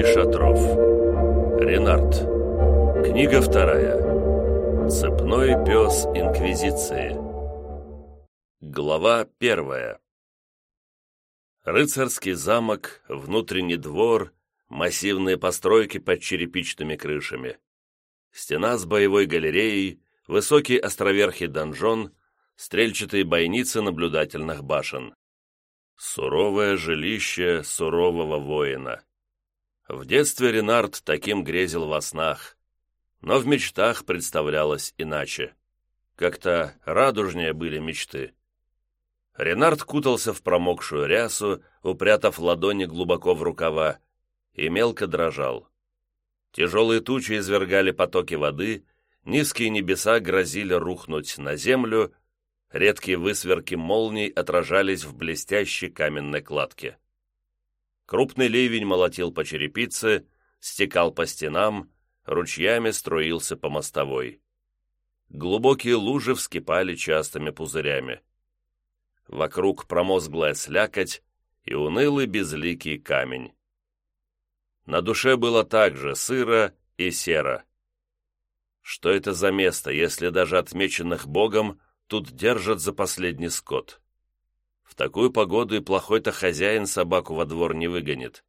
Алексей Шатров Ренард Книга вторая Цепной пес Инквизиции Глава первая Рыцарский замок, внутренний двор, массивные постройки под черепичными крышами. Стена с боевой галереей, высокий островерхий донжон, стрельчатые бойницы наблюдательных башен. Суровое жилище сурового воина. В детстве Ренард таким грезил во снах, но в мечтах представлялось иначе. Как-то радужнее были мечты. Ренард кутался в промокшую рясу, упрятав ладони глубоко в рукава, и мелко дрожал. Тяжелые тучи извергали потоки воды, низкие небеса грозили рухнуть на землю, Редкие высверки молний отражались в блестящей каменной кладке. Крупный ливень молотил по черепице, стекал по стенам, ручьями струился по мостовой. Глубокие лужи вскипали частыми пузырями. Вокруг промозглая слякоть и унылый безликий камень. На душе было также сыро и серо. Что это за место, если даже отмеченных Богом тут держат за последний скот. В такую погоду и плохой-то хозяин собаку во двор не выгонит.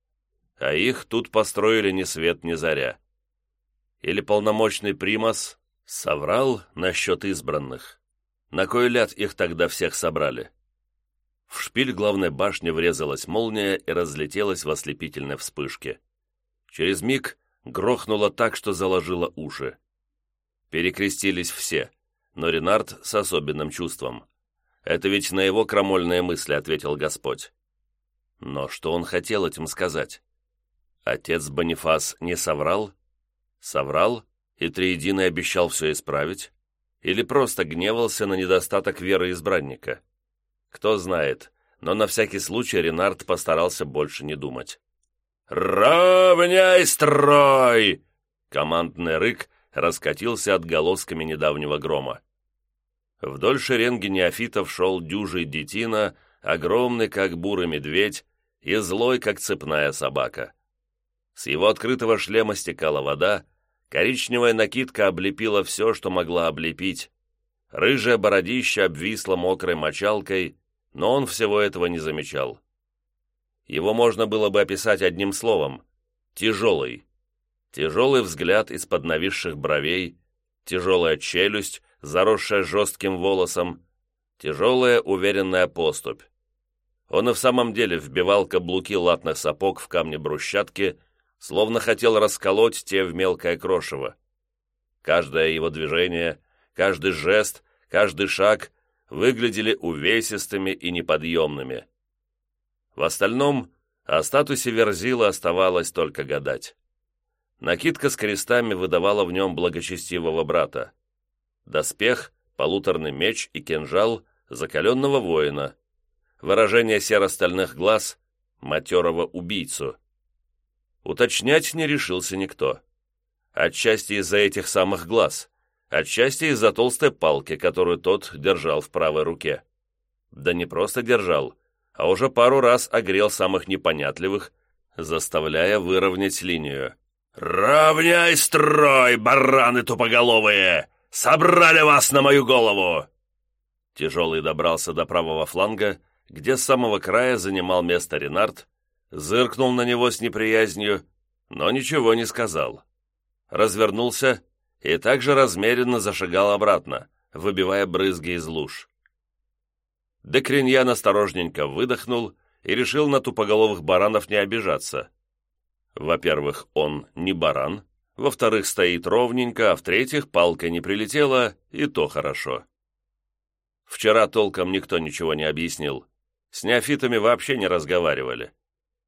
А их тут построили ни свет ни заря. Или полномочный примас соврал насчет избранных. На кой ляд их тогда всех собрали? В шпиль главной башни врезалась молния и разлетелась в ослепительной вспышке. Через миг грохнуло так, что заложило уши. Перекрестились все — но Ренард с особенным чувством. «Это ведь на его крамольные мысли», — ответил Господь. Но что он хотел этим сказать? Отец Бонифас не соврал? Соврал и Триединый обещал все исправить? Или просто гневался на недостаток веры избранника? Кто знает, но на всякий случай Ренард постарался больше не думать. «Равняй строй!» Командный рык раскатился отголосками недавнего грома. Вдоль шеренги неофитов шел дюжий детина, огромный, как бурый медведь, и злой, как цепная собака. С его открытого шлема стекала вода, коричневая накидка облепила все, что могла облепить. Рыжая бородища обвисла мокрой мочалкой, но он всего этого не замечал. Его можно было бы описать одним словом — тяжелый. Тяжелый взгляд из-под нависших бровей, тяжелая челюсть, заросшая жестким волосом, тяжелая уверенная поступь. Он и в самом деле вбивал каблуки латных сапог в камни брусчатки, словно хотел расколоть те в мелкое крошево. Каждое его движение, каждый жест, каждый шаг выглядели увесистыми и неподъемными. В остальном о статусе Верзила оставалось только гадать. Накидка с крестами выдавала в нем благочестивого брата. Доспех, полуторный меч и кинжал закаленного воина. Выражение серо-стальных глаз — матерого убийцу. Уточнять не решился никто. Отчасти из-за этих самых глаз, отчасти из-за толстой палки, которую тот держал в правой руке. Да не просто держал, а уже пару раз огрел самых непонятливых, заставляя выровнять линию. «Равняй строй, бараны тупоголовые! Собрали вас на мою голову!» Тяжелый добрался до правого фланга, где с самого края занимал место Ренард, зыркнул на него с неприязнью, но ничего не сказал. Развернулся и также размеренно зашагал обратно, выбивая брызги из луж. Декриньян осторожненько выдохнул и решил на тупоголовых баранов не обижаться. Во-первых, он не баран, во-вторых, стоит ровненько, а в-третьих, палка не прилетела, и то хорошо. Вчера толком никто ничего не объяснил. С неофитами вообще не разговаривали.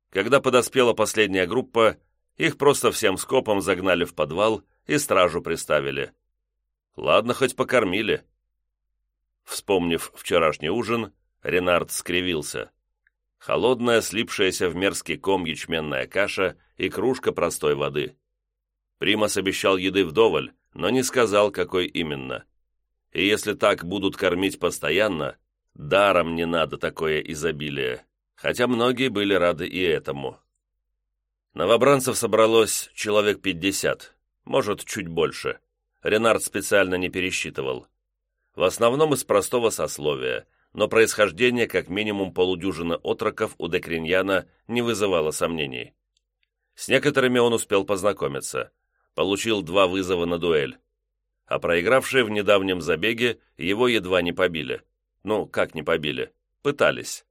Когда подоспела последняя группа, их просто всем скопом загнали в подвал и стражу приставили. Ладно, хоть покормили. Вспомнив вчерашний ужин, Ренард скривился. Холодная, слипшаяся в мерзкий ком ячменная каша и кружка простой воды. Примас обещал еды вдоволь, но не сказал, какой именно. И если так будут кормить постоянно, даром не надо такое изобилие, хотя многие были рады и этому. Новобранцев собралось человек пятьдесят, может, чуть больше. Ренард специально не пересчитывал. В основном из простого сословия, но происхождение как минимум полудюжины отроков у Декриньяна не вызывало сомнений. С некоторыми он успел познакомиться, получил два вызова на дуэль. А проигравшие в недавнем забеге его едва не побили. Ну, как не побили? Пытались.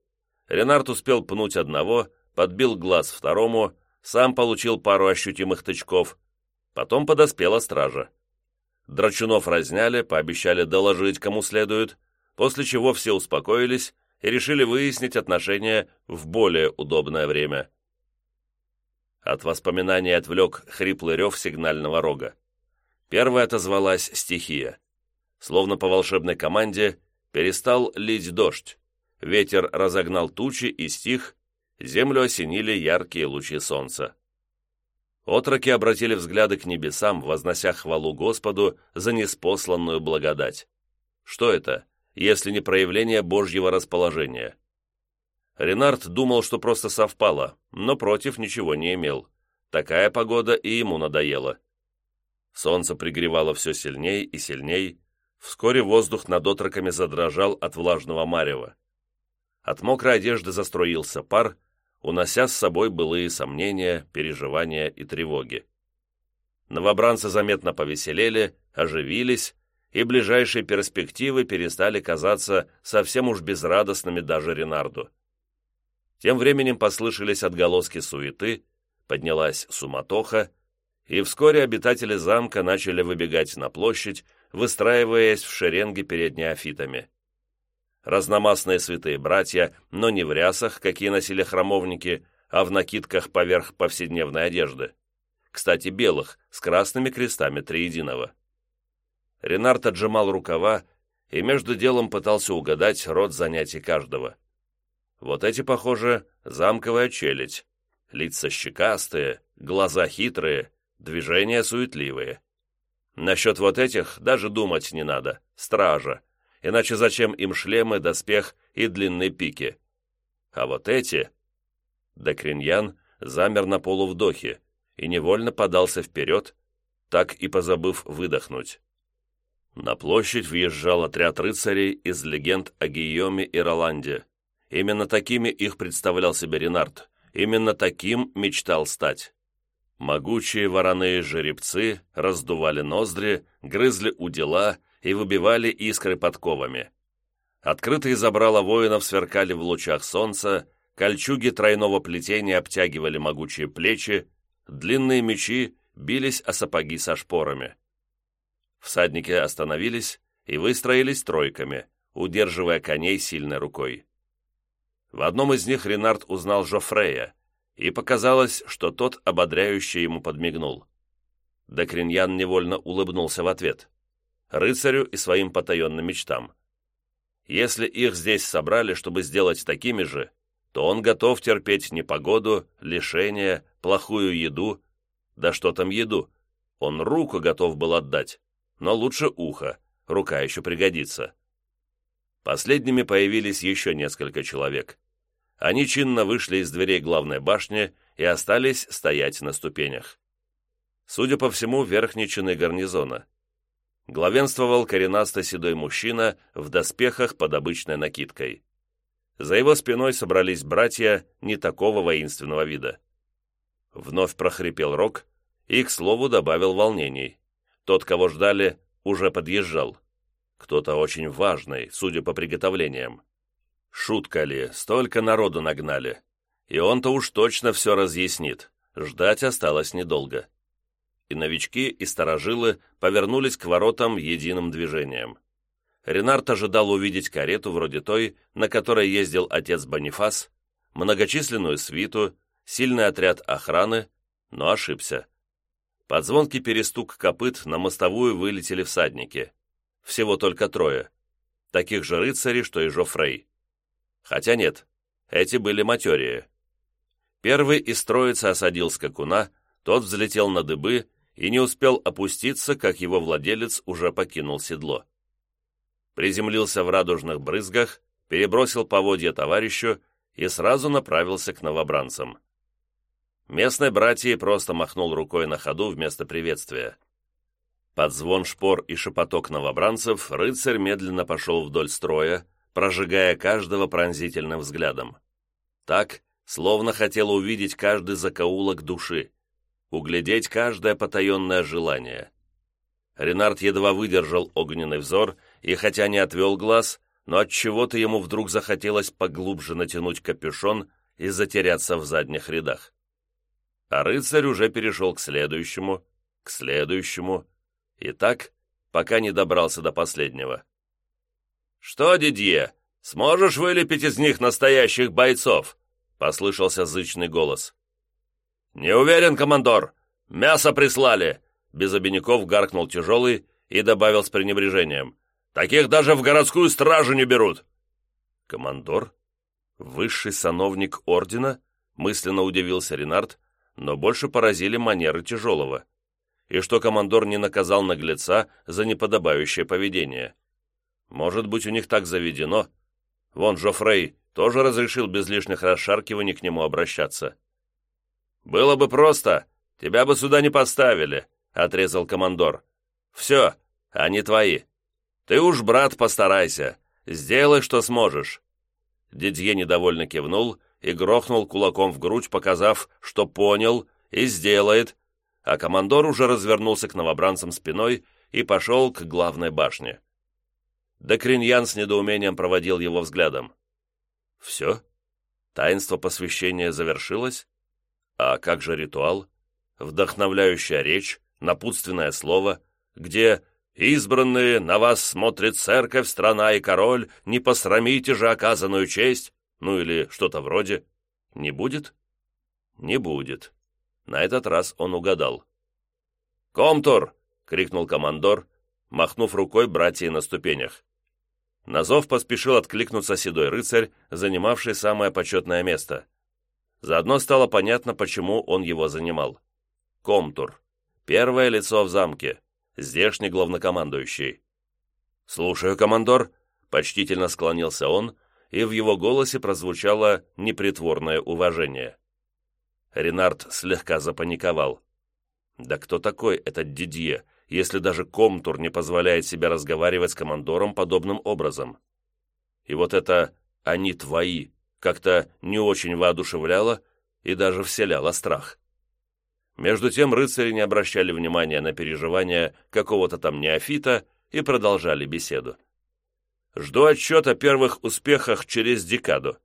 Ренард успел пнуть одного, подбил глаз второму, сам получил пару ощутимых тычков. Потом подоспела стража. Драчунов разняли, пообещали доложить кому следует, после чего все успокоились и решили выяснить отношения в более удобное время. От воспоминаний отвлек хриплый рев сигнального рога. Первая отозвалась стихия. Словно по волшебной команде перестал лить дождь. Ветер разогнал тучи и стих, землю осенили яркие лучи солнца. Отроки обратили взгляды к небесам, вознося хвалу Господу за неспосланную благодать. Что это, если не проявление Божьего расположения? Ренард думал, что просто совпало, но против ничего не имел. Такая погода и ему надоела. Солнце пригревало все сильней и сильней. Вскоре воздух над отроками задрожал от влажного марева. От мокрой одежды застроился пар, унося с собой былые сомнения, переживания и тревоги. Новобранцы заметно повеселели, оживились, и ближайшие перспективы перестали казаться совсем уж безрадостными даже Ренарду. Тем временем послышались отголоски суеты, поднялась суматоха, и вскоре обитатели замка начали выбегать на площадь, выстраиваясь в шеренги перед неофитами. Разномастные святые братья, но не в рясах, какие носили храмовники, а в накидках поверх повседневной одежды. Кстати, белых, с красными крестами триединого. Ренард отжимал рукава и между делом пытался угадать род занятий каждого. Вот эти, похоже, замковая челядь. Лица щекастые, глаза хитрые, движения суетливые. Насчет вот этих даже думать не надо. Стража. Иначе зачем им шлемы, доспех и длинные пики? А вот эти... Докриньян замер на полувдохе и невольно подался вперед, так и позабыв выдохнуть. На площадь въезжал отряд рыцарей из легенд о Гийоме и Роланде. Именно такими их представлял себе Ренард. Именно таким мечтал стать. Могучие вороные жеребцы раздували ноздри, грызли удила и выбивали искры подковами. Открытые забрала воинов сверкали в лучах солнца, кольчуги тройного плетения обтягивали могучие плечи, длинные мечи бились о сапоги со шпорами. Всадники остановились и выстроились тройками, удерживая коней сильной рукой. В одном из них Ренард узнал Жофрея, и показалось, что тот ободряюще ему подмигнул. Докриньян невольно улыбнулся в ответ. Рыцарю и своим потаенным мечтам. Если их здесь собрали, чтобы сделать такими же, то он готов терпеть непогоду, лишения, плохую еду. Да что там еду? Он руку готов был отдать, но лучше ухо, рука еще пригодится. Последними появились еще несколько человек. Они чинно вышли из дверей главной башни и остались стоять на ступенях. Судя по всему, верхней чины гарнизона. Главенствовал коренастый седой мужчина в доспехах под обычной накидкой. За его спиной собрались братья не такого воинственного вида. Вновь прохрипел рог и, к слову, добавил волнений. Тот, кого ждали, уже подъезжал. Кто-то очень важный, судя по приготовлениям. Шутка ли, столько народу нагнали. И он-то уж точно все разъяснит. Ждать осталось недолго. И новички, и старожилы повернулись к воротам единым движением. Ренард ожидал увидеть карету вроде той, на которой ездил отец Бонифас, многочисленную свиту, сильный отряд охраны, но ошибся. Под звонкий перестук копыт на мостовую вылетели всадники. Всего только трое. Таких же рыцарей, что и Жофрей. Хотя нет, эти были материи. Первый из троицы осадил скакуна, тот взлетел на дыбы и не успел опуститься, как его владелец уже покинул седло. Приземлился в радужных брызгах, перебросил поводья товарищу и сразу направился к новобранцам. Местной братьей просто махнул рукой на ходу вместо приветствия. Под звон шпор и шепоток новобранцев рыцарь медленно пошел вдоль строя, прожигая каждого пронзительным взглядом. Так, словно хотел увидеть каждый закоулок души, углядеть каждое потаенное желание. Ренард едва выдержал огненный взор и, хотя не отвел глаз, но от чего то ему вдруг захотелось поглубже натянуть капюшон и затеряться в задних рядах. А рыцарь уже перешел к следующему, к следующему, и так, пока не добрался до последнего. «Что, Дидье, сможешь вылепить из них настоящих бойцов?» — послышался зычный голос. «Не уверен, командор. Мясо прислали!» Без обиняков гаркнул тяжелый и добавил с пренебрежением. «Таких даже в городскую стражу не берут!» «Командор? Высший сановник ордена?» Мысленно удивился Ренард, но больше поразили манеры тяжелого. И что командор не наказал наглеца за неподобающее поведение. Может быть, у них так заведено. Вон Жофрей тоже разрешил без лишних расшаркиваний к нему обращаться. «Было бы просто, тебя бы сюда не поставили», — отрезал командор. «Все, они твои. Ты уж, брат, постарайся. Сделай, что сможешь». Дидье недовольно кивнул и грохнул кулаком в грудь, показав, что понял и сделает, а командор уже развернулся к новобранцам спиной и пошел к главной башне. Докриньян с недоумением проводил его взглядом. «Все? Таинство посвящения завершилось? А как же ритуал? Вдохновляющая речь, напутственное слово, где «Избранные, на вас смотрит церковь, страна и король, не посрамите же оказанную честь», ну или что-то вроде. Не будет? Не будет. На этот раз он угадал. «Комтур!» — крикнул командор, махнув рукой братья на ступенях. На зов поспешил откликнуться седой рыцарь, занимавший самое почетное место. Заодно стало понятно, почему он его занимал. Комтур. Первое лицо в замке. Здешний главнокомандующий. «Слушаю, командор», — почтительно склонился он, и в его голосе прозвучало непритворное уважение. Ренард слегка запаниковал. «Да кто такой этот Дидье, если даже Комтур не позволяет себе разговаривать с командором подобным образом?» И вот это «они твои» как-то не очень воодушевляло и даже вселяло страх. Между тем рыцари не обращали внимания на переживания какого-то там неофита и продолжали беседу. «Жду отчет о первых успехах через декаду.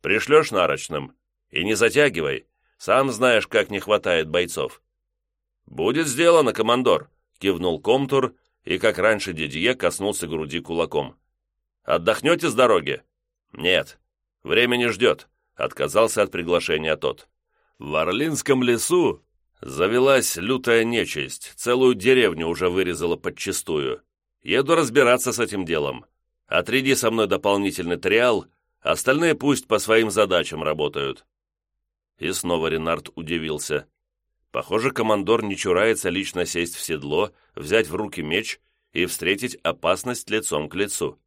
Пришлешь нарочным? И не затягивай, сам знаешь, как не хватает бойцов». «Будет сделано, командор», — кивнул Комтур и, как раньше Дидье, коснулся груди кулаком. «Отдохнете с дороги?» «Нет, время не ждет», — отказался от приглашения тот. «В Орлинском лесу Завелась лютая нечисть, целую деревню уже вырезала подчистую. Еду разбираться с этим делом. Отряди со мной дополнительный триал, остальные пусть по своим задачам работают». И снова Ренард удивился. Похоже, командор не чурается лично сесть в седло, взять в руки меч и встретить опасность лицом к лицу.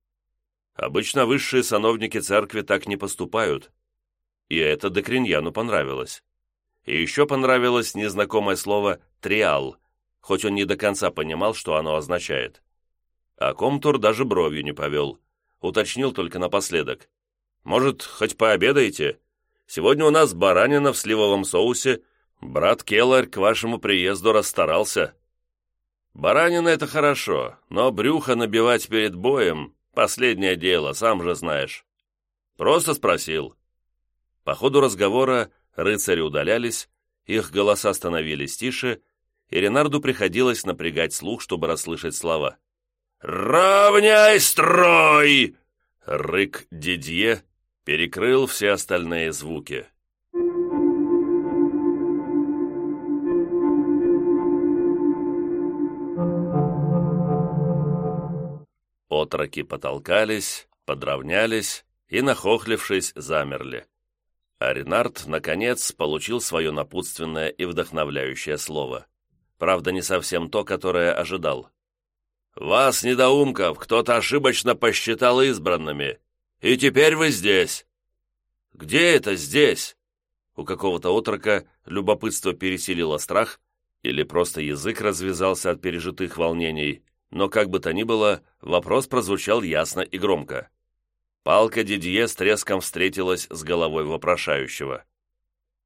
Обычно высшие сановники церкви так не поступают. И это Декриньяну понравилось. И еще понравилось незнакомое слово «триал», хоть он не до конца понимал, что оно означает. А Комтур даже бровью не повел, уточнил только напоследок. «Может, хоть пообедаете? Сегодня у нас баранина в сливовом соусе. Брат Келлар к вашему приезду расстарался». «Баранина — это хорошо, но брюхо набивать перед боем — последнее дело, сам же знаешь». Просто спросил. По ходу разговора Рыцари удалялись, их голоса становились тише, и Ренарду приходилось напрягать слух, чтобы расслышать слова. «Равняй строй!» Рык Дидье перекрыл все остальные звуки. Отроки потолкались, подравнялись и, нахохлившись, замерли. А наконец, получил свое напутственное и вдохновляющее слово. Правда, не совсем то, которое ожидал. «Вас, недоумков, кто-то ошибочно посчитал избранными, и теперь вы здесь». «Где это здесь?» У какого-то отрока любопытство пересилило страх, или просто язык развязался от пережитых волнений, но как бы то ни было, вопрос прозвучал ясно и громко. Палка Дидье с треском встретилась с головой вопрошающего.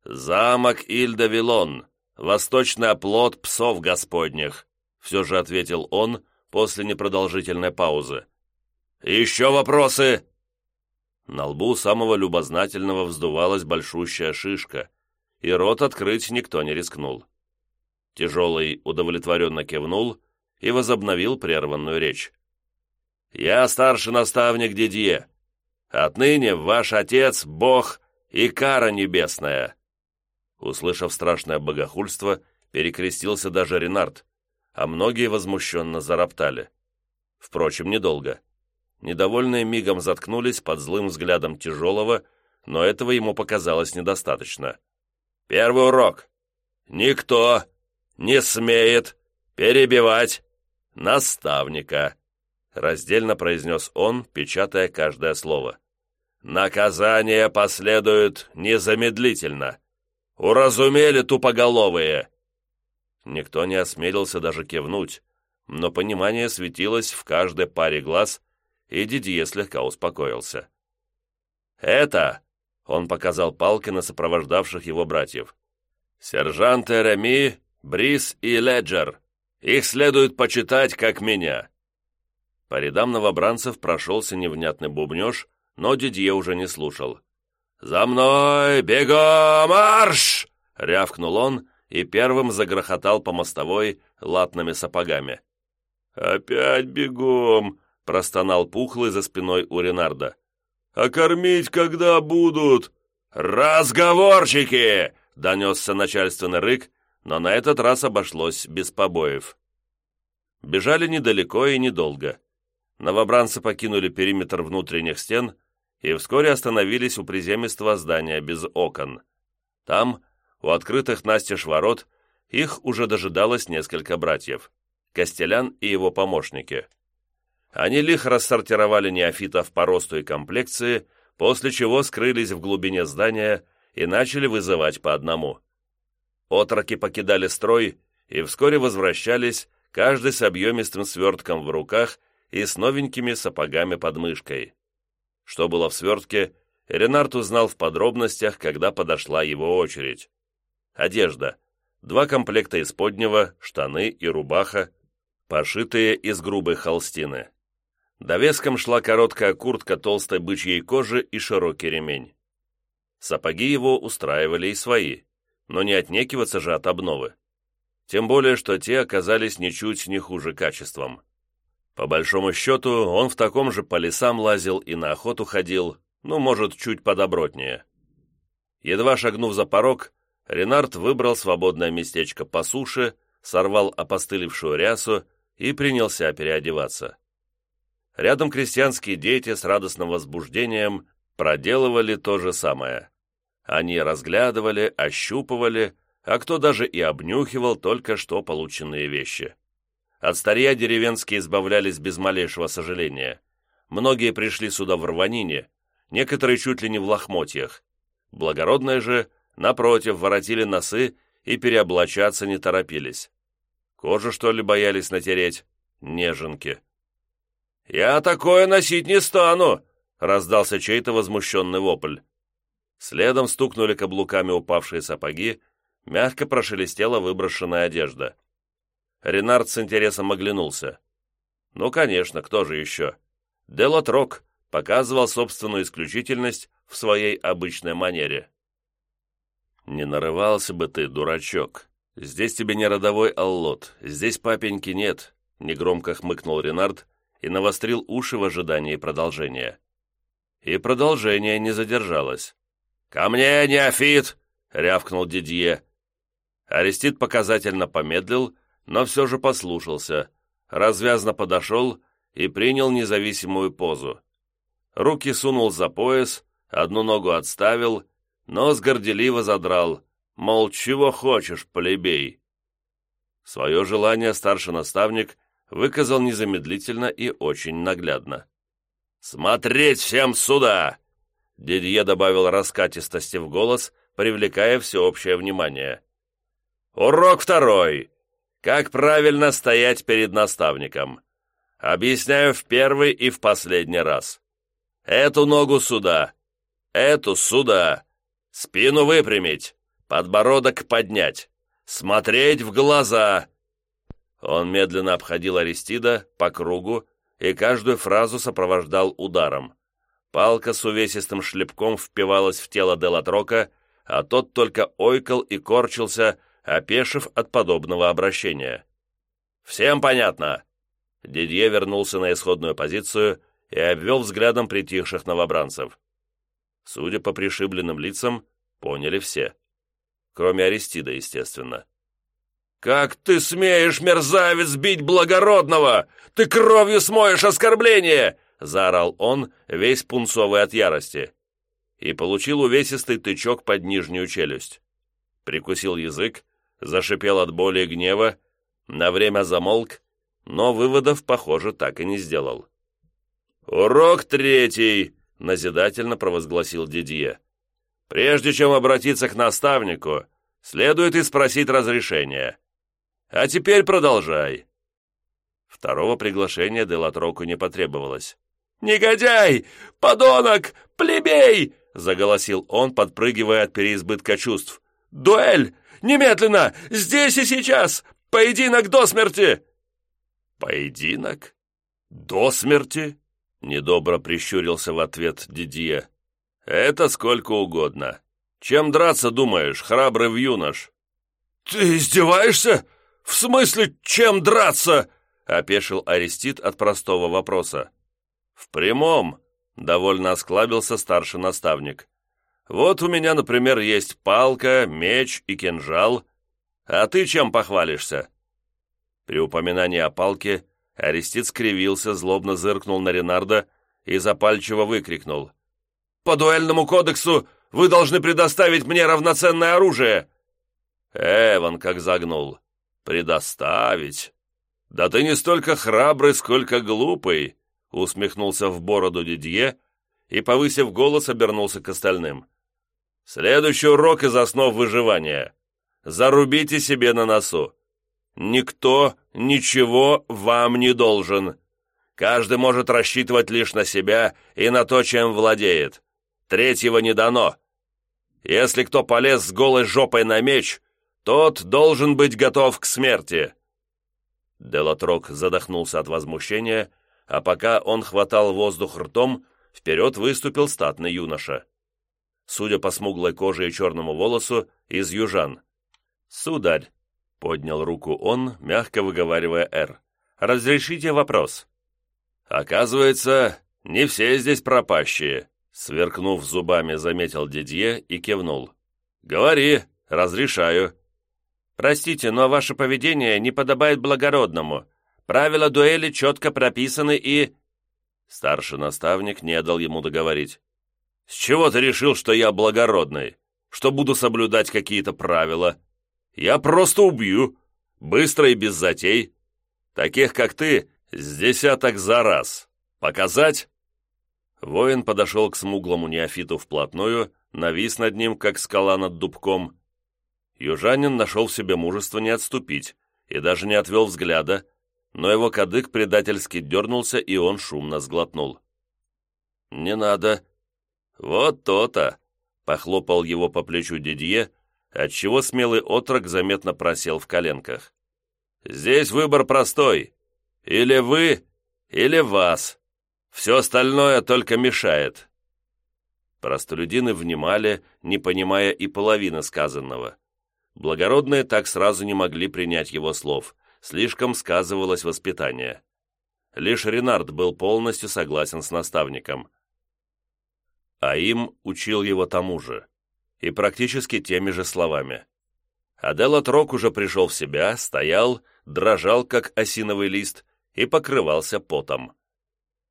«Замок Ильда-Вилон, восточный оплот псов господних», все же ответил он после непродолжительной паузы. «Еще вопросы?» На лбу самого любознательного вздувалась большущая шишка, и рот открыть никто не рискнул. Тяжелый удовлетворенно кивнул и возобновил прерванную речь. «Я старший наставник Дидье. Отныне ваш отец — Бог и кара небесная». Услышав страшное богохульство, перекрестился даже Ренард, а многие возмущенно зароптали. Впрочем, недолго. Недовольные мигом заткнулись под злым взглядом тяжелого, но этого ему показалось недостаточно. «Первый урок. Никто не смеет перебивать наставника», раздельно произнес он, печатая каждое слово. «Наказание последует незамедлительно. Уразумели тупоголовые?» Никто не осмелился даже кивнуть, но понимание светилось в каждой паре глаз, и Дидье слегка успокоился. «Это...» — он показал палки на сопровождавших его братьев. «Сержанты Реми, Брис и Леджер. Их следует почитать, как меня». По рядам новобранцев прошелся невнятный бубнеж, но Дидье уже не слушал. «За мной! Бегом! Марш!» — рявкнул он и первым загрохотал по мостовой латными сапогами. «Опять бегом!» — простонал Пухлый за спиной у Ренарда. «А кормить когда будут?» «Разговорчики!» — донесся начальственный рык, но на этот раз обошлось без побоев. Бежали недалеко и недолго. Новобранцы покинули периметр внутренних стен и вскоре остановились у приземистого здания без окон. Там, у открытых настежь ворот, их уже дожидалось несколько братьев. Костелян и его помощники. Они лихо рассортировали неофитов по росту и комплекции, после чего скрылись в глубине здания и начали вызывать по одному. Отроки покидали строй и вскоре возвращались, каждый с объемистым свертком в руках и с новенькими сапогами под мышкой. Что было в свертке, Ренард узнал в подробностях, когда подошла его очередь. Одежда. Два комплекта исподнего, штаны и рубаха, пошитые из грубой холстины. Довеском шла короткая куртка толстой бычьей кожи и широкий ремень. Сапоги его устраивали и свои, но не отнекиваться же от обновы. Тем более, что те оказались ничуть не хуже качеством. По большому счету, он в таком же по лесам лазил и на охоту ходил, ну, может, чуть подобротнее. Едва шагнув за порог, Ренард выбрал свободное местечко по суше, сорвал опостылевшую рясу и принялся переодеваться. Рядом крестьянские дети с радостным возбуждением проделывали то же самое. Они разглядывали, ощупывали, а кто даже и обнюхивал только что полученные вещи. От старья деревенские избавлялись без малейшего сожаления. Многие пришли сюда в рванине, некоторые чуть ли не в лохмотьях. Благородные же, напротив, воротили носы и переоблачаться не торопились. Кожу, что ли, боялись натереть? Неженки. «Я такое носить не стану!» — раздался чей-то возмущенный вопль. Следом стукнули каблуками упавшие сапоги, мягко прошелестела выброшенная одежда. Ренард с интересом оглянулся. Ну, конечно, кто же еще? Делатрок показывал собственную исключительность в своей обычной манере. «Не нарывался бы ты, дурачок. Здесь тебе не родовой аллот, здесь папеньки нет», — негромко хмыкнул Ренард, и навострил уши в ожидании продолжения. И продолжение не задержалось. «Ко мне, неофит!» — рявкнул Дидье. Арестит показательно помедлил, но все же послушался, развязно подошел и принял независимую позу. Руки сунул за пояс, одну ногу отставил, нос горделиво задрал, мол, чего хочешь, плебей. Свое желание старший наставник выказал незамедлительно и очень наглядно. «Смотреть всем сюда!» Дидье добавил раскатистости в голос, привлекая всеобщее внимание. «Урок второй. Как правильно стоять перед наставником. Объясняю в первый и в последний раз. Эту ногу сюда, эту сюда, спину выпрямить, подбородок поднять, смотреть в глаза». Он медленно обходил Аристида по кругу и каждую фразу сопровождал ударом. Палка с увесистым шлепком впивалась в тело Делатрока, а тот только ойкал и корчился, опешив от подобного обращения. «Всем понятно!» Дидье вернулся на исходную позицию и обвел взглядом притихших новобранцев. Судя по пришибленным лицам, поняли все. Кроме Аристида, естественно. «Как ты смеешь, мерзавец, бить благородного? Ты кровью смоешь оскорбление!» — заорал он, весь пунцовый от ярости. И получил увесистый тычок под нижнюю челюсть. Прикусил язык, зашипел от боли и гнева, на время замолк, но выводов, похоже, так и не сделал. «Урок третий!» — назидательно провозгласил Дидье. «Прежде чем обратиться к наставнику, следует и спросить разрешения. А теперь продолжай». Второго приглашения Делатроку не потребовалось. «Негодяй! Подонок! Плебей!» — заголосил он, подпрыгивая от переизбытка чувств. «Дуэль! Немедленно! Здесь и сейчас! Поединок до смерти!» «Поединок? До смерти?» — недобро прищурился в ответ Дидье. «Это сколько угодно. Чем драться, думаешь, храбрый юнош?» «Ты издеваешься? В смысле, чем драться?» — опешил Арестит от простого вопроса. «В прямом», — довольно осклабился старший наставник. Вот у меня, например, есть палка, меч и кинжал. А ты чем похвалишься?» При упоминании о палке Арестит скривился, злобно зыркнул на Ренарда и запальчиво выкрикнул. «По дуэльному кодексу вы должны предоставить мне равноценное оружие!» Эван как загнул. «Предоставить? Да ты не столько храбрый, сколько глупый!» усмехнулся в бороду Дидье и, повысив голос, обернулся к остальным. Следующий урок из основ выживания. Зарубите себе на носу. Никто ничего вам не должен. Каждый может рассчитывать лишь на себя и на то, чем владеет. Третьего не дано. Если кто полез с голой жопой на меч, тот должен быть готов к смерти». Делатрок задохнулся от возмущения, а пока он хватал воздух ртом, вперед выступил статный юноша судя по смуглой коже и черному волосу, из южан. «Сударь», — поднял руку он, мягко выговаривая «Р», — «разрешите вопрос». «Оказывается, не все здесь пропащие», — сверкнув зубами, заметил Дидье и кивнул. «Говори, разрешаю». «Простите, но ваше поведение не подобает благородному. Правила дуэли четко прописаны и...» Старший наставник не дал ему договорить. «С чего ты решил, что я благородный? Что буду соблюдать какие-то правила? Я просто убью, быстро и без затей. Таких, как ты, с десяток за раз. Показать?» Воин подошел к смуглому неофиту вплотную, навис над ним, как скала над дубком. Южанин нашел в себе мужество не отступить и даже не отвел взгляда, но его кадык предательски дернулся, и он шумно сглотнул. «Не надо», «Вот то-то!» — похлопал его по плечу Дидье, отчего смелый отрок заметно просел в коленках. «Здесь выбор простой. Или вы, или вас. Все остальное только мешает». Простолюдины внимали, не понимая и половины сказанного. Благородные так сразу не могли принять его слов, слишком сказывалось воспитание. Лишь Ренард был полностью согласен с наставником а им учил его тому же, и практически теми же словами. Аделот Рок уже пришел в себя, стоял, дрожал, как осиновый лист, и покрывался потом.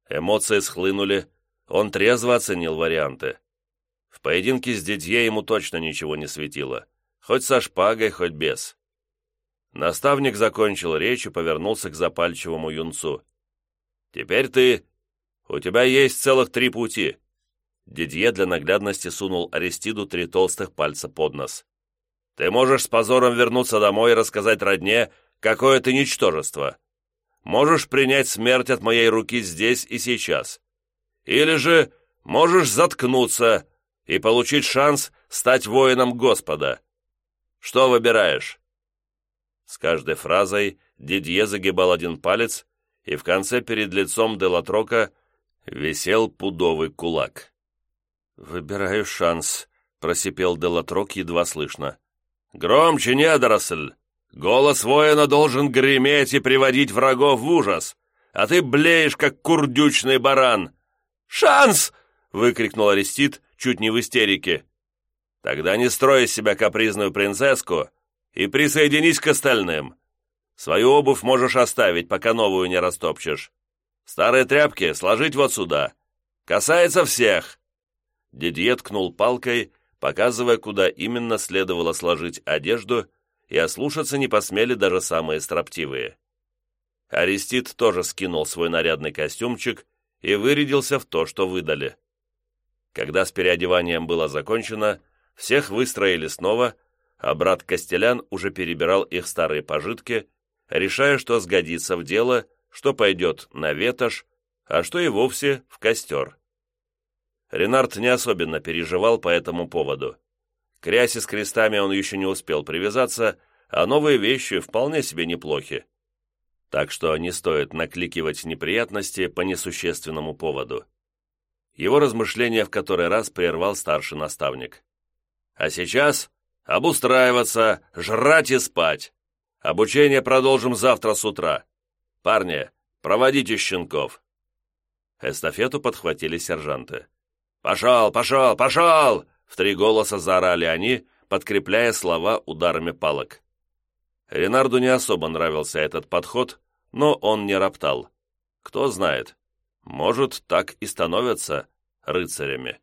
Эмоции схлынули, он трезво оценил варианты. В поединке с Дидье ему точно ничего не светило, хоть со шпагой, хоть без. Наставник закончил речь и повернулся к запальчивому юнцу. «Теперь ты... У тебя есть целых три пути. Дидье для наглядности сунул Аристиду три толстых пальца под нос. «Ты можешь с позором вернуться домой и рассказать родне, какое ты ничтожество. Можешь принять смерть от моей руки здесь и сейчас. Или же можешь заткнуться и получить шанс стать воином Господа. Что выбираешь?» С каждой фразой Дидье загибал один палец, и в конце перед лицом Делатрока висел пудовый кулак. «Выбираю шанс», — просипел Делатрок едва слышно. «Громче, недоросль! Голос воина должен греметь и приводить врагов в ужас, а ты блеешь, как курдючный баран!» «Шанс!» — выкрикнул Арестит, чуть не в истерике. «Тогда не строй из себя капризную принцесску и присоединись к остальным. Свою обувь можешь оставить, пока новую не растопчешь. Старые тряпки сложить вот сюда. Касается всех!» Дидье ткнул палкой, показывая, куда именно следовало сложить одежду, и ослушаться не посмели даже самые строптивые. Арестит тоже скинул свой нарядный костюмчик и вырядился в то, что выдали. Когда с переодеванием было закончено, всех выстроили снова, а брат Костелян уже перебирал их старые пожитки, решая, что сгодится в дело, что пойдет на ветошь, а что и вовсе в костер. Ренард не особенно переживал по этому поводу. К рясе с крестами он еще не успел привязаться, а новые вещи вполне себе неплохи. Так что не стоит накликивать неприятности по несущественному поводу. Его размышления в который раз прервал старший наставник. «А сейчас обустраиваться, жрать и спать. Обучение продолжим завтра с утра. Парни, проводите щенков». Эстафету подхватили сержанты. «Пошел, пошел, пошел!» В три голоса заорали они, подкрепляя слова ударами палок. Ренарду не особо нравился этот подход, но он не роптал. Кто знает, может, так и становятся рыцарями.